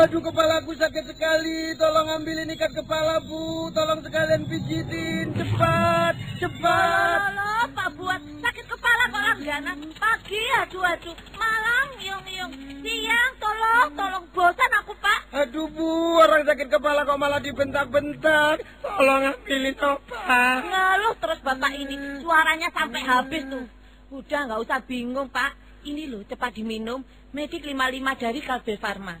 Aduh, kepalaku sakit sekali. Tolong ambilin ikat kepala, Bu. Tolong sekalian pijitin. Cepat, cepat. Halo, Pak Buat. Sakit kepala kok langganan. Pagi, aduh, aduh. Malam, yung, yung. Siang, tolong, tolong. Bosan aku, Pak. Aduh, Bu. Orang sakit kepala kok malah dibentak-bentak. Tolong ambilin obat. Ngeluh terus Bapak ini. Suaranya sampai habis tuh. Udah, nggak usah bingung, Pak. Ini loh, cepat diminum. Medik 55 dari Kalbe Farma.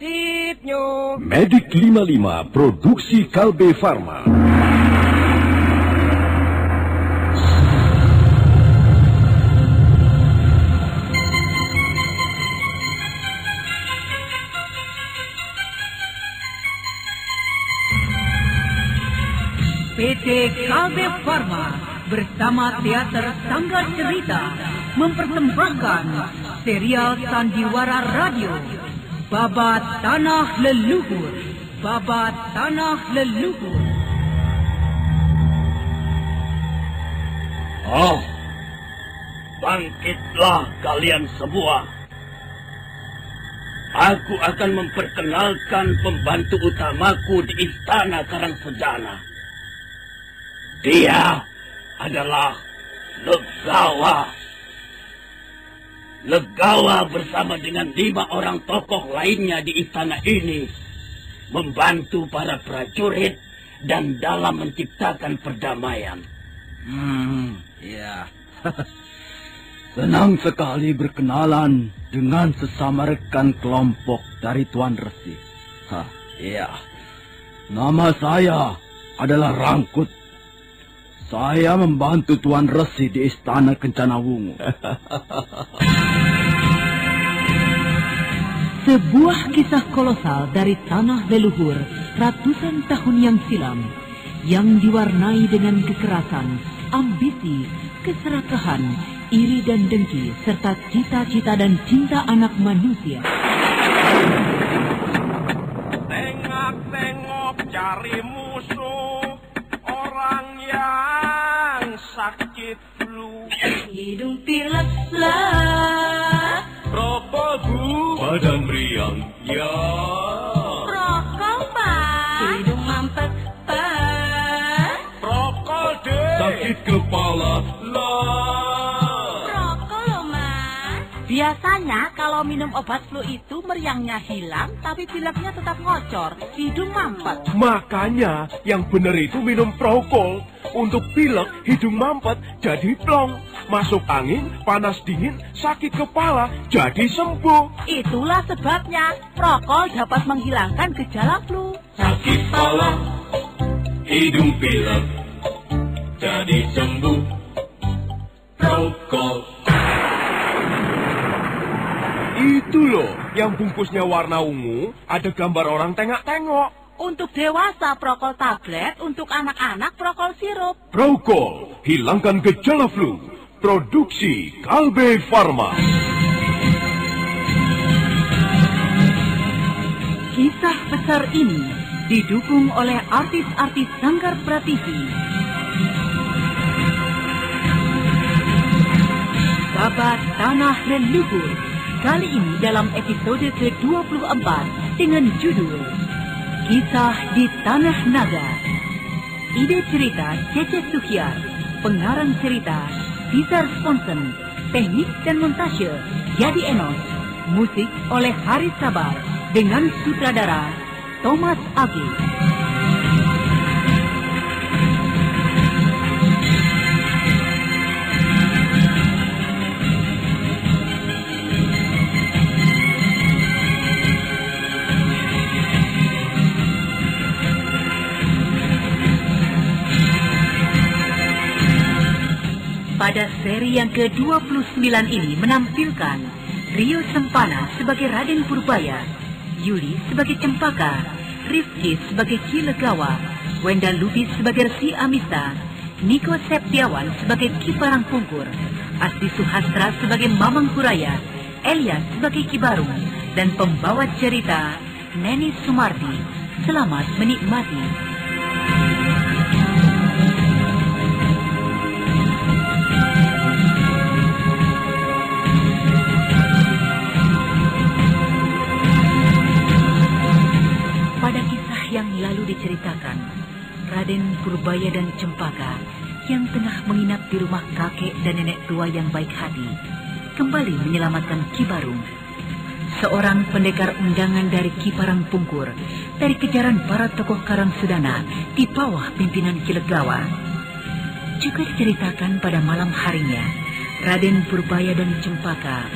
Sipnyo. Medik 55 produksi Kalbe Farma. PT Kalbe Farma bersama Teater Sanggar Cerita mempersembahkan serial Sandiwara Radio Babat Tanah Leluhur Babat Tanah Leluhur Oh, bangkitlah kalian semua. Aku akan memperkenalkan pembantu utamaku di Istana Karangsejana. Dia adalah Legawa. Legawa bersama dengan lima orang tokoh lainnya di istana ini membantu para prajurit dan dalam menciptakan perdamaian. Hmm, ya. Senang sekali berkenalan dengan sesama rekan kelompok dari Tuan Resi. Hah, iya. Nama saya adalah Rangkut. Saya membantu Tuan Resi di Istana Kencana Wungu. Sebuah kisah kolosal dari tanah leluhur ratusan tahun yang silam yang diwarnai dengan kekerasan, ambisi, keserakahan, iri dan dengki serta cita-cita dan cinta anak manusia. Tengok-tengok cari Hidung pilek lah. Rokok bu, Badan meriang, ya. Rokok, Pak. Hidung mampet, Pak. rokok deh. Sakit kepala, lah. Rokok loh, Mas. Biasanya kalau minum obat flu itu meriangnya hilang, tapi pileknya tetap ngocor, hidung mampet. Makanya yang benar itu minum prokol. Untuk pilek, hidung mampet jadi plong. Masuk angin, panas dingin, sakit kepala jadi sembuh. Itulah sebabnya rokok dapat menghilangkan gejala flu. Sakit kepala, hidung pilek, jadi sembuh. Rokok. Itu loh, yang bungkusnya warna ungu, ada gambar orang tengok-tengok. Untuk dewasa prokol tablet, untuk anak-anak prokol sirup. Prokol, hilangkan gejala flu. Produksi Kalbe Farma. Kisah besar ini didukung oleh artis-artis Sanggar Prativi. Babat Tanah Leluhur kali ini dalam episode ke-24 dengan judul Kisah di Tanah Naga. Ide cerita Cece Suhyar, pengarang cerita Peter Sponsen, teknik dan montase Jadi Enos, musik oleh Haris Sabar dengan sutradara Thomas Agi. Pada seri yang ke-29 ini menampilkan Rio Sempana sebagai Raden Purbaya, Yuli sebagai Cempaka, Rifki sebagai Ki Legawa, Wenda Lubis sebagai Resi Amista, Niko Septiawan sebagai Ki Parang Pungkur, Asti Suhastra sebagai Mamang Kuraya, Elias sebagai Ki Barung, dan pembawa cerita Neni Sumardi. Selamat menikmati. Diceritakan, Raden Purbaya dan Cempaka yang tengah menginap di rumah kakek dan nenek tua yang baik hati kembali menyelamatkan Ki Barung. Seorang pendekar undangan dari Ki Parang Pungkur dari kejaran para tokoh Karang Sedana di bawah pimpinan Ki Legawa. Juga diceritakan pada malam harinya, Raden Purbaya dan Cempaka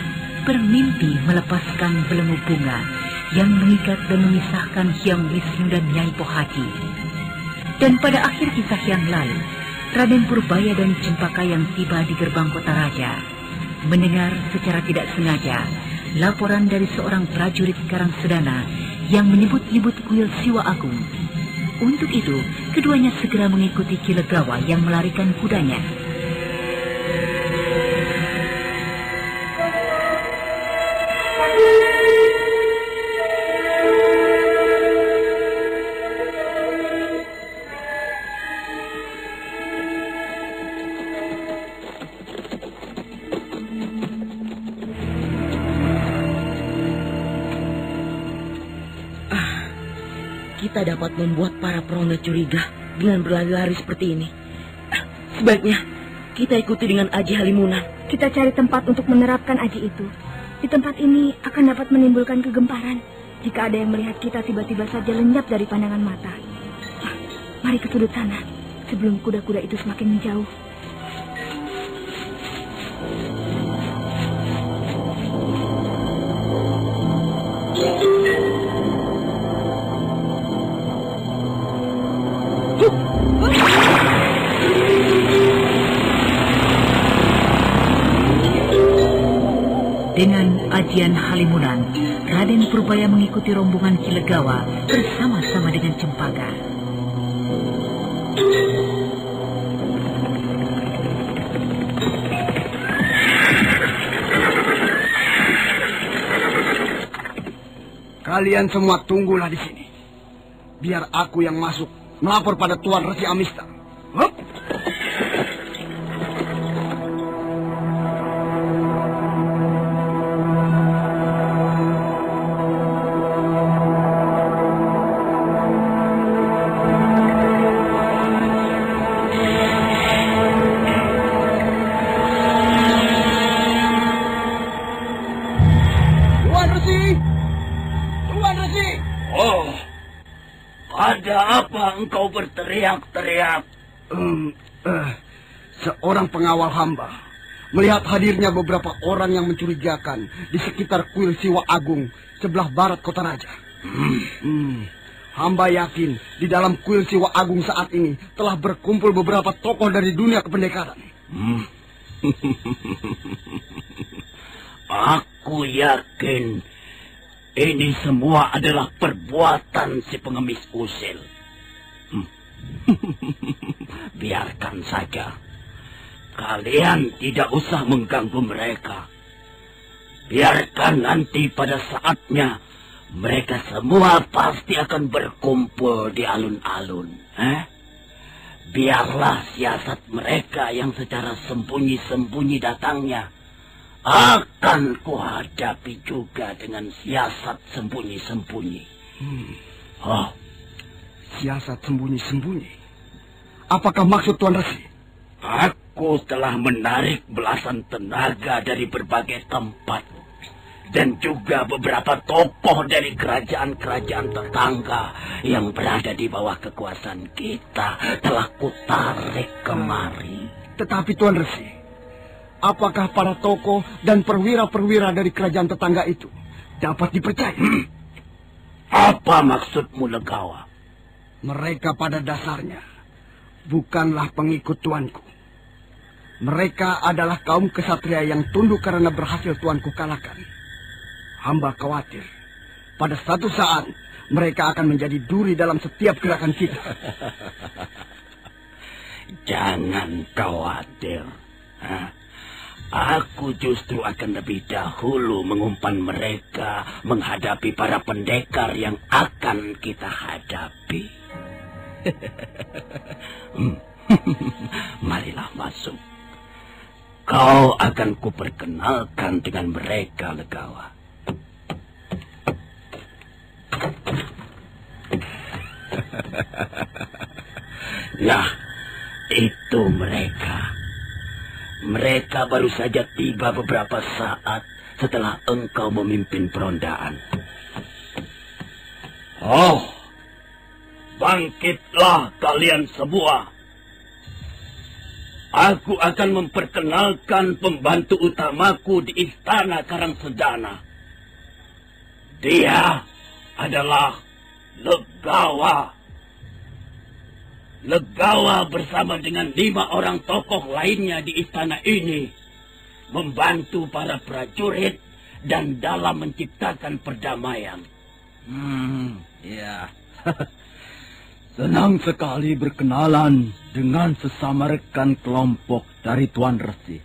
bermimpi melepaskan belenggu bunga yang mengikat dan memisahkan Hyang Wisnu dan Nyai Pohaci. Dan pada akhir kisah yang lalu, Raden Purbaya dan Cempaka yang tiba di gerbang kota raja mendengar secara tidak sengaja laporan dari seorang prajurit Karang Sedana yang menyebut-nyebut kuil Siwa Agung. Untuk itu, keduanya segera mengikuti Kilegawa yang melarikan kudanya. Dapat membuat para peronda curiga dengan berlari-lari seperti ini. Sebaiknya kita ikuti dengan Aji Halimunan. Kita cari tempat untuk menerapkan aji itu. Di tempat ini akan dapat menimbulkan kegemparan jika ada yang melihat kita tiba-tiba saja lenyap dari pandangan mata. Ah, Mari ke sudut sana sebelum kuda-kuda itu semakin menjauh. Dengan ajian Halimunan, Raden Purbaya mengikuti rombongan Kilegawa bersama-sama dengan Cempaka. Kalian semua tunggulah di sini. Biar aku yang masuk melapor pada Tuan Resi Amista. Apa engkau berteriak-teriak? Hmm, eh, seorang pengawal hamba melihat hadirnya beberapa orang yang mencurigakan di sekitar kuil Siwa Agung sebelah barat kota raja. Hmm, hamba yakin di dalam kuil Siwa Agung saat ini telah berkumpul beberapa tokoh dari dunia kependekaran. Hmm. Aku yakin ini semua adalah perbuatan si pengemis usil. Hmm. Biarkan saja. Kalian tidak usah mengganggu mereka. Biarkan nanti pada saatnya mereka semua pasti akan berkumpul di alun-alun. Eh? Biarlah siasat mereka yang secara sembunyi-sembunyi datangnya akan kuhadapi juga dengan siasat sembunyi-sembunyi. Oh, Siasat sembunyi-sembunyi. Apakah maksud Tuan Resi? aku telah menarik belasan tenaga dari berbagai tempat. Dan juga beberapa tokoh dari kerajaan-kerajaan tetangga yang berada di bawah kekuasaan kita telah kutarik kemari. Tetapi Tuan Resi, apakah para tokoh dan perwira-perwira dari kerajaan tetangga itu dapat dipercaya? Apa maksudmu, Legawa? Mereka pada dasarnya bukanlah pengikut tuanku. Mereka adalah kaum kesatria yang tunduk karena berhasil tuanku kalahkan. Hamba khawatir pada satu saat mereka akan menjadi duri dalam setiap gerakan kita. Jangan khawatir. Aku justru akan lebih dahulu mengumpan mereka menghadapi para pendekar yang akan kita hadapi. Marilah masuk. Kau akan kuperkenalkan dengan mereka, Legawa. nah, itu mereka. Mereka baru saja tiba beberapa saat setelah engkau memimpin perondaan. Oh, bangkitlah kalian semua. Aku akan memperkenalkan pembantu utamaku di Istana Karangsedana. Dia adalah Legawa. Legawa bersama dengan lima orang tokoh lainnya di istana ini membantu para prajurit dan dalam menciptakan perdamaian. Hmm, ya. Senang sekali berkenalan dengan sesama rekan kelompok dari Tuan Resi.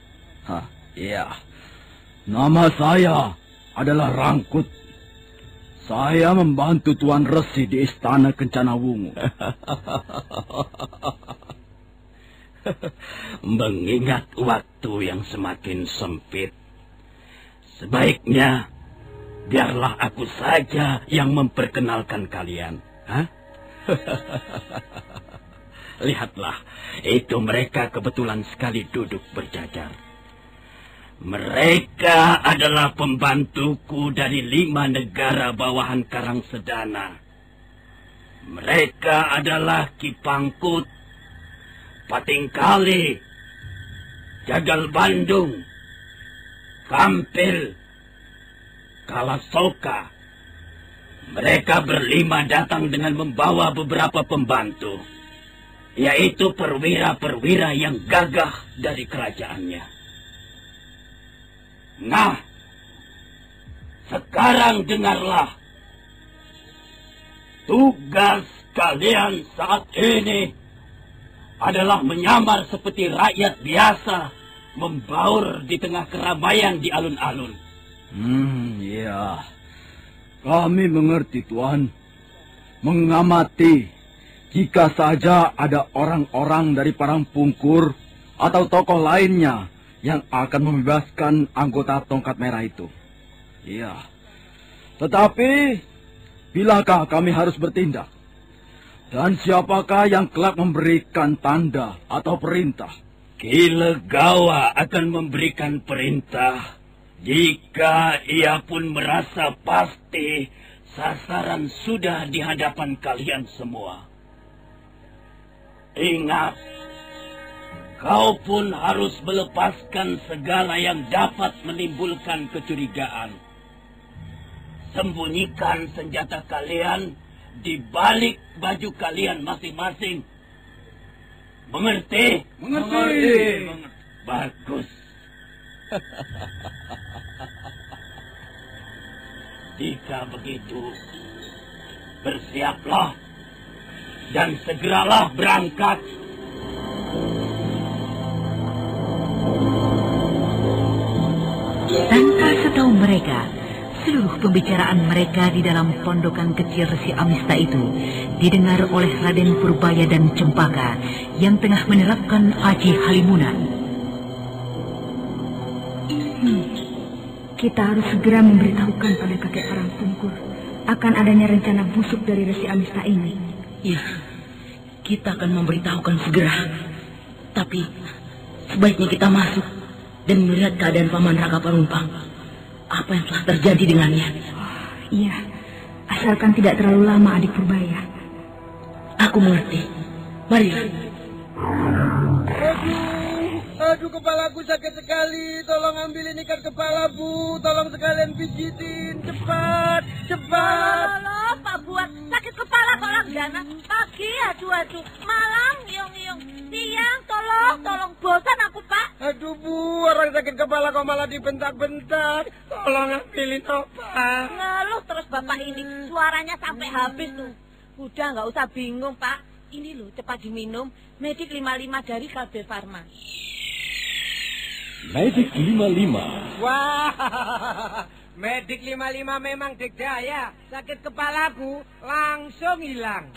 Hah, iya. Nama saya adalah Rangkut saya membantu Tuan Resi di Istana Kencana Wungu. Mengingat waktu yang semakin sempit, sebaiknya biarlah aku saja yang memperkenalkan kalian. Hah? Lihatlah, itu mereka kebetulan sekali duduk berjajar. Mereka adalah pembantuku dari lima negara bawahan Karang Sedana. Mereka adalah Kipangkut, Patingkali, Jagal Bandung, Kampil, Kalasoka. Mereka berlima datang dengan membawa beberapa pembantu, yaitu perwira-perwira yang gagah dari kerajaannya. Nah, sekarang dengarlah. Tugas kalian saat ini adalah menyamar seperti rakyat biasa, membaur di tengah keramaian di alun-alun. Hmm, iya. Kami mengerti, Tuan. Mengamati jika saja ada orang-orang dari Parang Pungkur atau tokoh lainnya yang akan membebaskan anggota tongkat merah itu. Iya. Tetapi, bilakah kami harus bertindak? Dan siapakah yang kelak memberikan tanda atau perintah? Kilegawa akan memberikan perintah jika ia pun merasa pasti sasaran sudah di hadapan kalian semua. Ingat, Kau pun harus melepaskan segala yang dapat menimbulkan kecurigaan. Sembunyikan senjata kalian di balik baju kalian masing-masing. Mengerti? Mengerti. Bagus. Jika begitu, bersiaplah dan segeralah berangkat. Tanpa setahu mereka, seluruh pembicaraan mereka di dalam pondokan kecil Resi Amista itu didengar oleh Raden Purbaya dan Cempaka yang tengah menerapkan Aji Halimunan. Kita harus segera memberitahukan pada kakek Parang Tungkur akan adanya rencana busuk dari Resi Amista ini. Ya, kita akan memberitahukan segera. Tapi sebaiknya kita masuk dan melihat keadaan Paman Raka Parumpang. Apa yang telah terjadi dengannya? Oh, iya, asalkan tidak terlalu lama adik Purbaya. Aku mengerti. Mari. Aduh, kepalaku sakit sekali. Tolong ambilin ikat kepala, Bu. Tolong sekalian pijitin. Cepat, cepat. Halo, Pak Buat. Sakit kepala kok langganan. Pagi, aduh, aduh. Malam, yung-yung. Siang, tolong, tolong. Bosan aku, Pak. Aduh, Bu. Orang sakit kepala kok malah dibentak-bentak. Tolong ambilin obat. Ngeluh terus bapak ini. Suaranya sampai habis tuh. Udah nggak usah bingung pak. Ini loh cepat diminum. Medik 55 dari Kalbe Farma. Medik 55. Wah, Medik 55 memang dikdaya. Sakit kepalaku langsung hilang.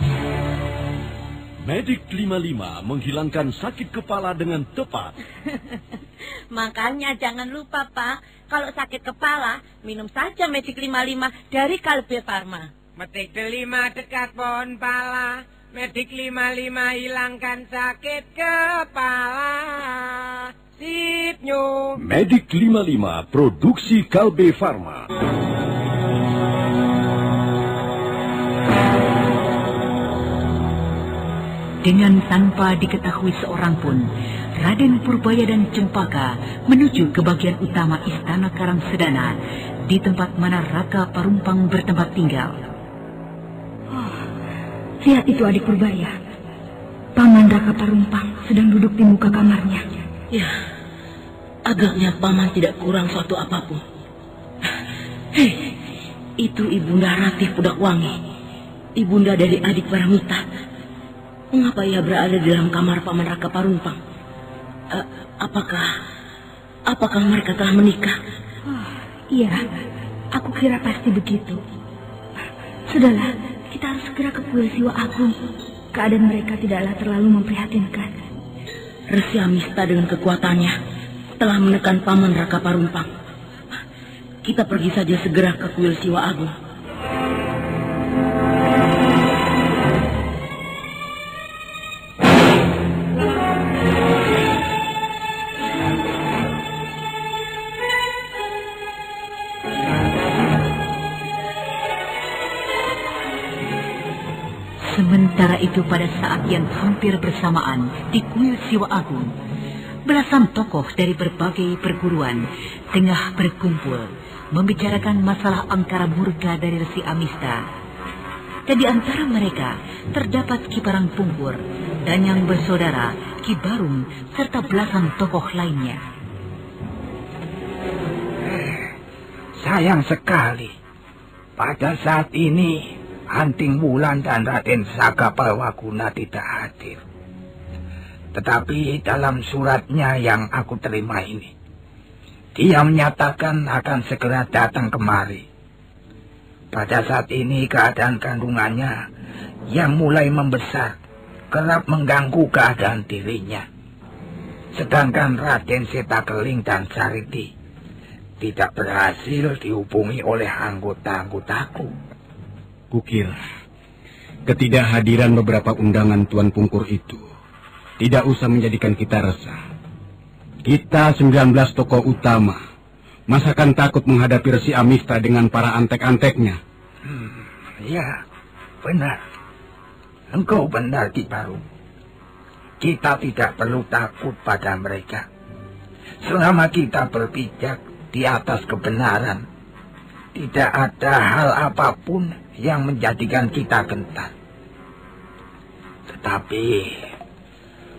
Medik 55 menghilangkan sakit kepala dengan tepat. Makanya jangan lupa pak. Kalau sakit kepala, minum saja Medik 55 dari Kalbe Farma. Medik delima dekat pohon pala. Medik 55 hilangkan sakit kepala. Sip nyu. Medik 55 produksi Kalbe Farma. Dengan tanpa diketahui seorang pun, Raden Purbaya dan Cempaka menuju ke bagian utama Istana Karang Sedana, di tempat mana Raka Parumpang bertempat tinggal. Lihat itu adik Purbaya. Paman Raka Parumpang sedang duduk di muka kamarnya. Ya, agaknya paman tidak kurang suatu apa pun. Hei, itu ibunda Ratih Pudakwangi. Ibunda dari adik Paramita. Mengapa ia berada di dalam kamar paman Raka Parumpang? Eh, apakah apakah mereka telah menikah? Iya, aku kira pasti begitu. Sudahlah, kita harus segera ke kuil Siwa Agung. Keadaan mereka tidaklah terlalu memprihatinkan. Resi Amista dengan kekuatannya telah menekan paman Raka Parumpang. Kita pergi saja segera ke kuil Siwa Agung. Sementara itu pada saat yang hampir bersamaan di kuil Siwa Agung, belasan tokoh dari berbagai perguruan tengah berkumpul membicarakan masalah angkara murka dari Resi Amista. Dan di antara mereka terdapat Ki Parang Pungkur dan yang bersaudara Ki Barung serta belasan tokoh lainnya. Sayang sekali. Pada saat ini, Anting Wulan dan Raden Saka Palwaguna tidak hadir. Tetapi dalam suratnya yang aku terima ini, dia menyatakan akan segera datang kemari. Pada saat ini keadaan kandungannya yang mulai membesar kerap mengganggu keadaan dirinya. Sedangkan Raden Setakeling dan Sariti tidak berhasil dihubungi oleh anggota-anggotaku. Kukira ketidakhadiran beberapa undangan Tuan Pungkur itu tidak usah menjadikan kita resah. Kita 19 tokoh utama, masakan takut menghadapi Resi Amista dengan para antek-anteknya? Hmm, ya, benar. Engkau benar, Ki Baru. Kita tidak perlu takut pada mereka. Selama kita berpijak di atas kebenaran, tidak ada hal apa pun yang menjadikan kita gentar. Tetapi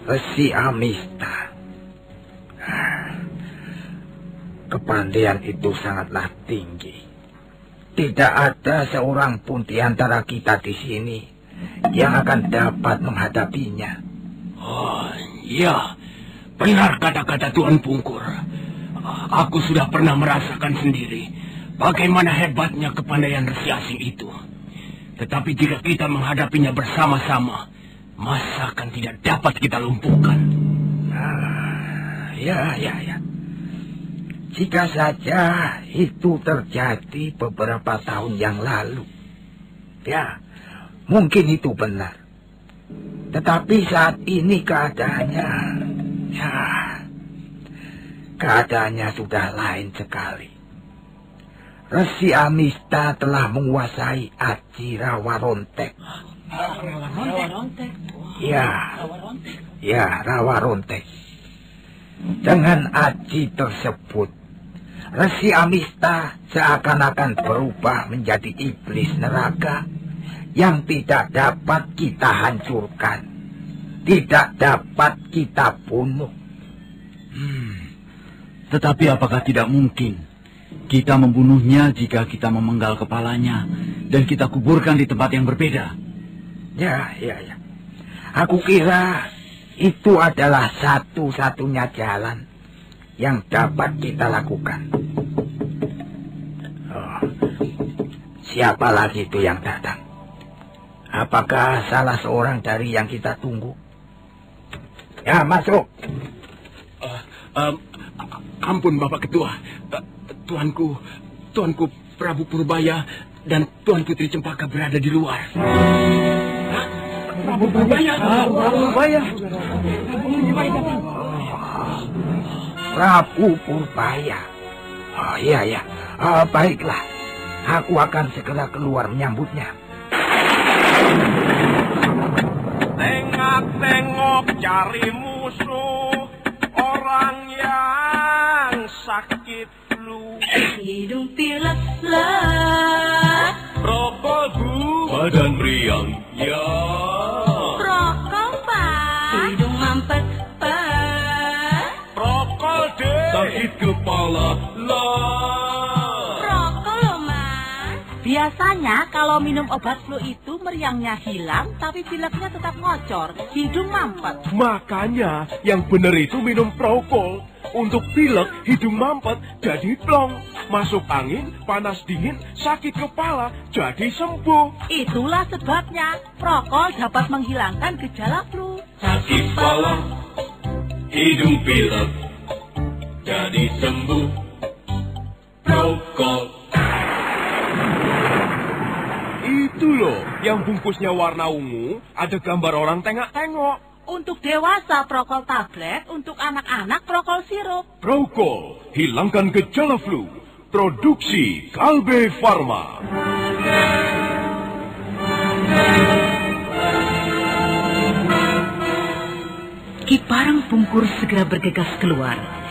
Resi Amista kepandaian itu sangatlah tinggi. Tidak ada seorang pun di antara kita di sini yang akan dapat menghadapinya. Oh, iya. Benar kata-kata Tuan Pungkur. Aku sudah pernah merasakan sendiri bagaimana hebatnya kepandaian resi asing itu. Tetapi jika kita menghadapinya bersama-sama, masa akan tidak dapat kita lumpuhkan. Ah, ya, ya, ya. Jika saja itu terjadi beberapa tahun yang lalu. Ya, mungkin itu benar. Tetapi saat ini keadaannya, ya, keadaannya sudah lain sekali. Resi Amista telah menguasai Aji Rawarontek. Ya, ya Rawarontek. Dengan Aji tersebut, Resi Amista seakan-akan berubah menjadi iblis neraka yang tidak dapat kita hancurkan, tidak dapat kita bunuh. Hmm. Tetapi apakah tidak mungkin kita membunuhnya jika kita memenggal kepalanya dan kita kuburkan di tempat yang berbeda? Ya, ya, ya. Aku kira itu adalah satu-satunya jalan yang dapat kita lakukan. Oh, siapa lagi itu yang datang? Apakah salah seorang dari yang kita tunggu? Ya, masuk. Uh, um, ampun, Bapak Ketua. Uh, tuanku, Tuanku Prabu Purbaya dan Tuan Putri Cempaka berada di luar. Prabu Purbaya. Oh iya ya. Oh, baiklah. Aku akan segera keluar menyambutnya. Tengok-tengok cari musuh orang yang sakit flu. Hidung pilek lah. Rokok bu. Badan riang. Ya. Sakit kepala lah. Rokok loh mas. Biasanya kalau minum obat flu itu meriangnya hilang, tapi pileknya tetap ngocor, hidung mampet. Makanya yang benar itu minum prokol. Untuk pilek, hidung mampet, jadi plong. Masuk angin, panas dingin, sakit kepala, jadi sembuh. Itulah sebabnya prokol dapat menghilangkan gejala flu. Sakit kepala, hidung pilek, jadi sembuh. Prokol. Itu loh, yang bungkusnya warna ungu, ada gambar orang tengok-tengok. Untuk dewasa prokol tablet, untuk anak-anak prokol sirup. Prokol, hilangkan gejala flu. Produksi Kalbe Farma. Kiparang Pungkur segera bergegas keluar.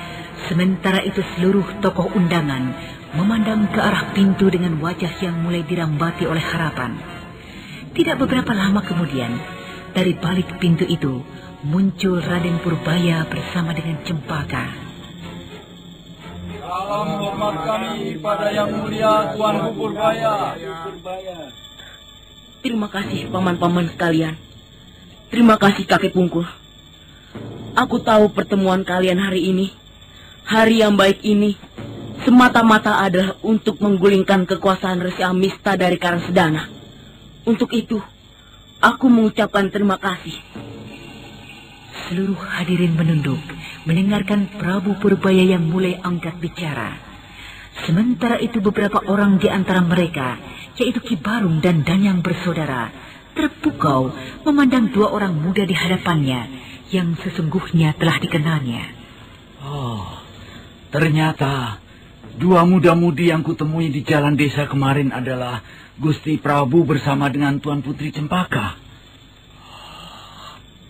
Sementara itu seluruh tokoh undangan memandang ke arah pintu dengan wajah yang mulai dirambati oleh harapan. Tidak beberapa lama kemudian, dari balik pintu itu muncul Raden Purbaya bersama dengan Cempaka. Salam hormat kami pada yang mulia Tuan Purbaya. Terima kasih paman-paman sekalian. Terima kasih kakek Pungkur. Aku tahu pertemuan kalian hari ini, hari yang baik ini, semata-mata adalah untuk menggulingkan kekuasaan Resi Amista dari Karangsedana. Untuk itu, aku mengucapkan terima kasih. Seluruh hadirin menunduk, mendengarkan Prabu Purbaya yang mulai angkat bicara. Sementara itu beberapa orang di antara mereka, yaitu Ki Barung dan Danyang bersaudara, terpukau memandang dua orang muda di hadapannya yang sesungguhnya telah dikenalnya. Oh, ternyata dua muda-mudi yang kutemui di jalan desa kemarin adalah Gusti Prabu bersama dengan Tuan Putri Cempaka.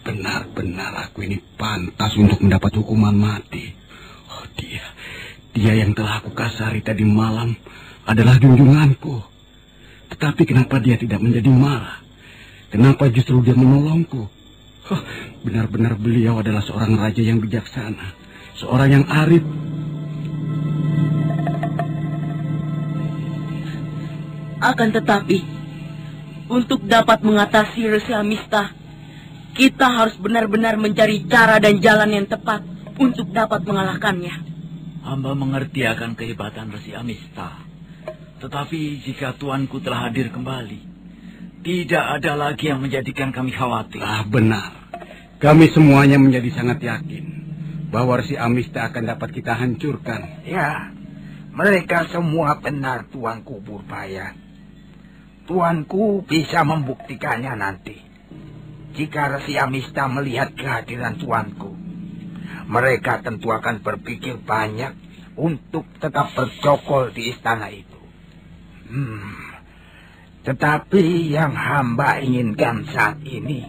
Benar-benar aku ini pantas untuk mendapat hukuman mati. Oh, dia, dia yang telah aku kasari tadi malam adalah junjunganku. Tetapi kenapa dia tidak menjadi marah? Kenapa justru dia menolongku? Oh, benar-benar beliau adalah seorang raja yang bijaksana. Seorang yang arif. Akan tetapi, untuk dapat mengatasi Resi Amista, kita harus benar-benar mencari cara dan jalan yang tepat untuk dapat mengalahkannya. Hamba mengerti akan kehebatan Resi Amista. Tetapi jika tuanku telah hadir kembali, tidak ada lagi yang menjadikan kami khawatir. Ah, benar. Kami semuanya menjadi sangat yakin bahwa Resi Amista akan dapat kita hancurkan. Ya, mereka semua benar tuanku Purbaya. Tuanku bisa membuktikannya nanti. Jika Resi Amista melihat kehadiran tuanku, mereka tentu akan berpikir banyak untuk tetap bercokol di istana itu. Hmm. Tetapi yang hamba inginkan saat ini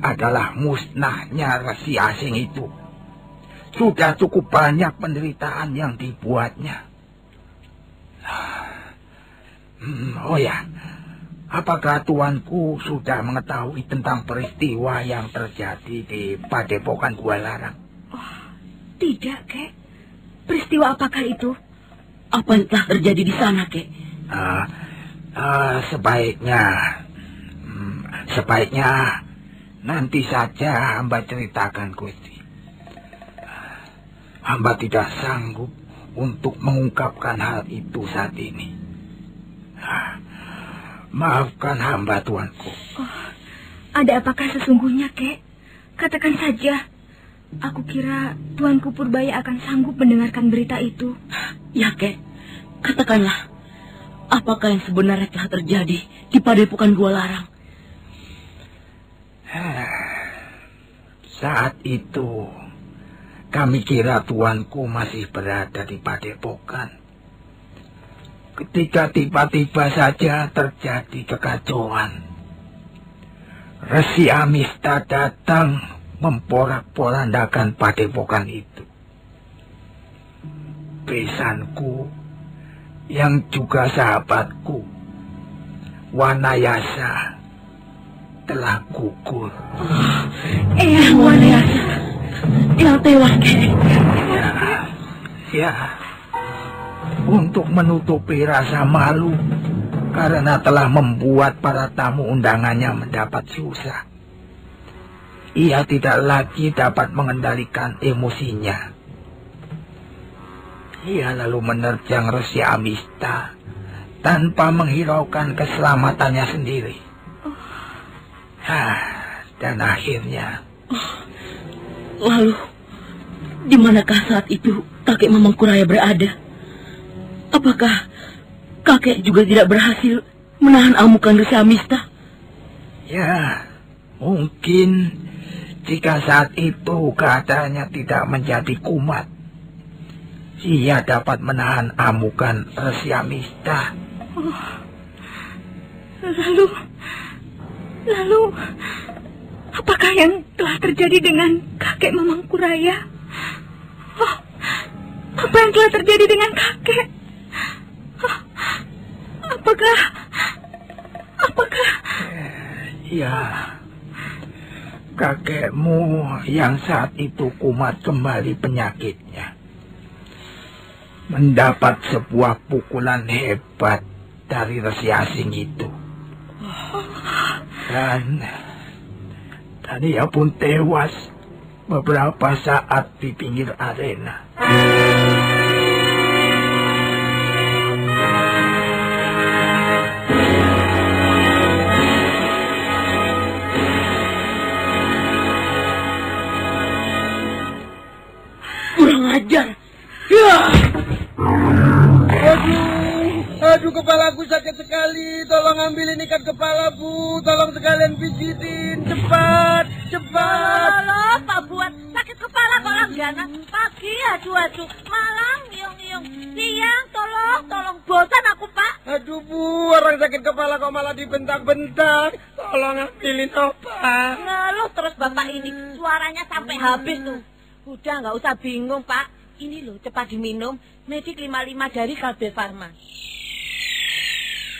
adalah musnahnya Resi asing itu. Sudah cukup banyak penderitaan yang dibuatnya. Hmm, oh ya, apakah tuanku sudah mengetahui tentang peristiwa yang terjadi di Padepokan Gua Larang? Oh, tidak, kek. peristiwa apakah itu? Apa yang telah terjadi di sana, Kek? Uh, uh, sebaiknya, hmm, sebaiknya nanti saja hamba ceritakan Gusti. Hamba tidak sanggup untuk mengungkapkan hal itu saat ini. Ah, maafkan hamba tuanku. Oh, ada apakah sesungguhnya, Kek? Katakan saja. Aku kira Tuanku Purbaya akan sanggup mendengarkan berita itu. Ya, Kek. Katakanlah. Apakah yang sebenarnya telah terjadi di padepokan Gua Larang? Saat itu, kami kira tuanku masih berada di padepokan. Ketika tiba-tiba saja terjadi kekacauan. Resi Amista datang memporak-porandakan padepokan itu. Besanku yang juga sahabatku, Wanayasa, telah gugur. Eh, Wanayasa, yang tewas, Ya, ya, untuk menutupi rasa malu karena telah membuat para tamu undangannya mendapat susah. Ia tidak lagi dapat mengendalikan emosinya. Ia lalu menerjang Resi Amista tanpa menghiraukan keselamatannya sendiri. Hah, dan akhirnya... Lalu, di manakah saat itu kakek Mamang Kuraya berada? Apakah kakek juga tidak berhasil menahan amukan Resi Amista? Ya, mungkin jika saat itu keadaannya tidak menjadi kumat, ia dapat menahan amukan Resi Amista. Oh. Lalu, lalu, apakah yang telah terjadi dengan kakek Mamang Kuraya? Oh, apa yang telah terjadi dengan kakek? Apakah, apakah? Ya, kakekmu yang saat itu kumat kembali penyakitnya. Mendapat sebuah pukulan hebat dari resi asing itu. Dan, dan ia pun tewas beberapa saat di pinggir arena. Sekali. Tolong ambilin ikat kepala, Bu. Tolong sekalian pijitin. Cepat, cepat. Halo, Pak Buat. Sakit kepala kok langganan. Pagi, aduh, aduh. Malam, iung. Siang, tolong, tolong. Bosan aku, Pak. Aduh, Bu. Orang sakit kepala kok malah dibentak-bentak. Tolong ambilin obat. Ngeluh terus Bapak ini. Suaranya sampai habis tuh. Udah nggak usah bingung, Pak. Ini loh, cepat diminum. Medik 55 dari Kalbe Farma.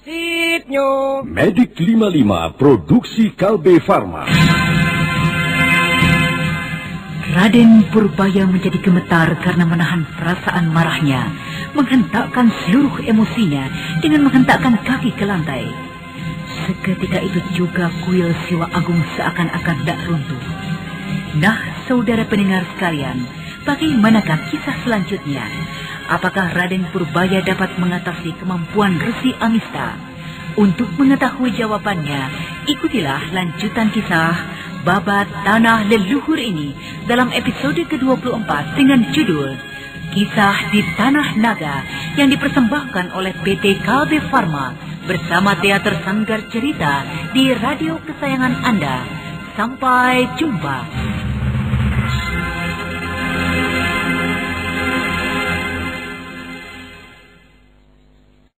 Sipnyo. Medik 55 produksi Kalbe Farma. Raden Purbaya menjadi gemetar karena menahan perasaan marahnya, menghentakkan seluruh emosinya dengan menghentakkan kaki ke lantai. Seketika itu juga kuil Siwa Agung seakan-akan tak runtuh. Nah, saudara pendengar sekalian, bagaimanakah kisah selanjutnya? Apakah Raden Purbaya dapat mengatasi kemampuan Resi Amista? Untuk mengetahui jawabannya, ikutilah lanjutan kisah Babat Tanah Leluhur ini dalam episode ke-24 dengan judul Kisah di Tanah Naga yang dipersembahkan oleh PT Kalbe Farma bersama Teater Sanggar Cerita di radio kesayangan Anda. Sampai jumpa.